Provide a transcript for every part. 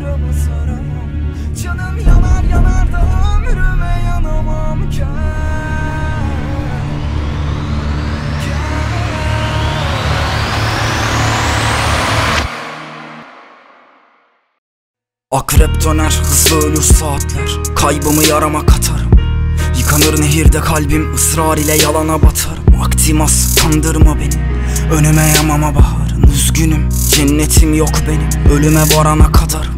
yorumu soramam Canım yanar yanar da ömrüme yanamam. Akrep döner hızlı ölür saatler. Kaybımı yarama katarım. Yıkanır nehirde kalbim ısrar ile yalana batarım. Vaktim az kandırma beni. Önüme yamama baharın Üzgünüm. Cennetim yok benim. Ölüme varana kadar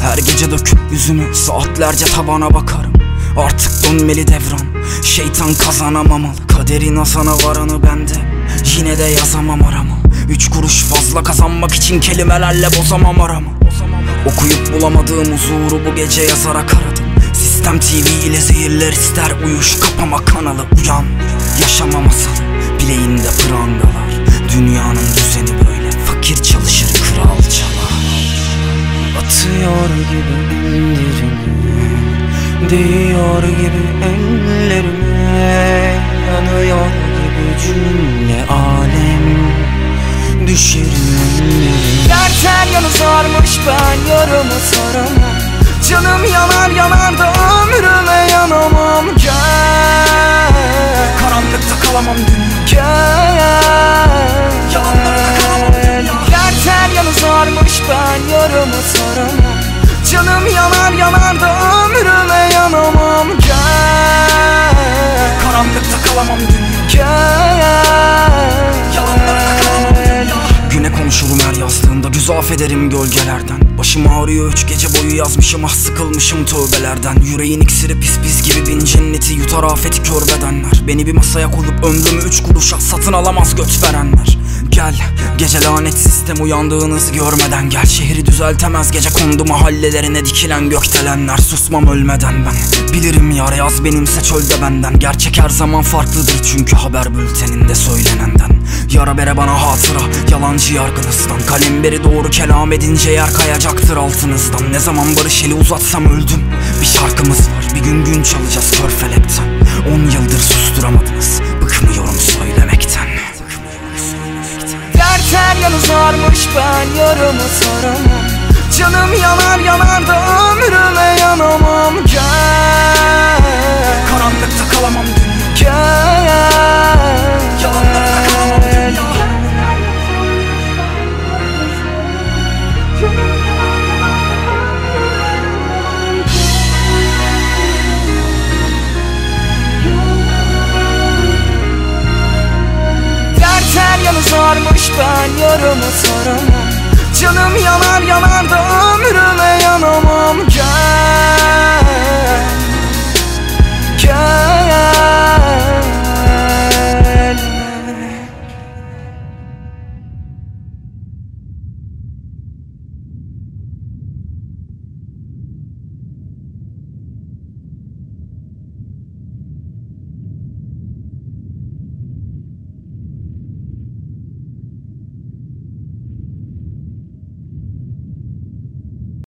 Her gece döküp yüzümü Saatlerce tabana bakarım. Artık dönmeli devran Şeytan kazanamamalı. Kaderin asana varanı bende Yine de yazamam arama Üç kuruş fazla kazanmak için kelimelerle bozamam aramı. Okuyup bulamadığım huzuru bu gece yazarak aradım. Sistem TV ile zehirler ister uyuş kapama kanalı uyan. Yaşama masalı bileğinde prangalar. Dünyanın düzeni Değiyor gibi ellerime Yanıyor gibi cümle alem. Düşerim ellerime. Derten yanı sarmış ben yorumu soramam. Canım yanar yanar da ömrüme yanamam. Gel. Karanlıkta kalamam. Dünya Gel. Yalanlara kalamam. Dünya. Derten yanı sarmış ben yorumu soramam. Canım yanar yanar da ömrüme yanamam Gel Karanlıkta kalamam. Dünya Gel Güne konuşurum her yazdığında güz affederim gölgelerden. Başım ağrıyor üç gece boyu yazmışım ah sıkılmışım tövbelerden. Yüreğin iksiri pis pis gibi bin cenneti yutar afeti kör bedenler. Beni bir masaya koyup ömrümü üç kuruşa satın alamaz göt verenler. Gel gece lanet sistem uyandığınızı görmeden Gel. Şehri düzeltemez gece kondu mahallelerine dikilen gökdelenler. Susmam ölmeden ben. Bilirim yar yaz benimse çölde benden. Gerçek her zaman farklıdır çünkü haber bülteninde söylenenden. Yara bere bana hatıra yalancı yargınızdan. Kalem beri doğru kelam edince yer kayacaktır altınızdan. Ne zaman barış eli uzatsam öldüm. Bir şarkımız var bir gün gün çalacağız kör felekten On yıldır susturamadınız Bıkmıyorum söylemekten. Derten yanı sarmış ben yorumu soramam Canım yanar yanar da yanı sarmış ben yorumu soramam Canım yanar yanar da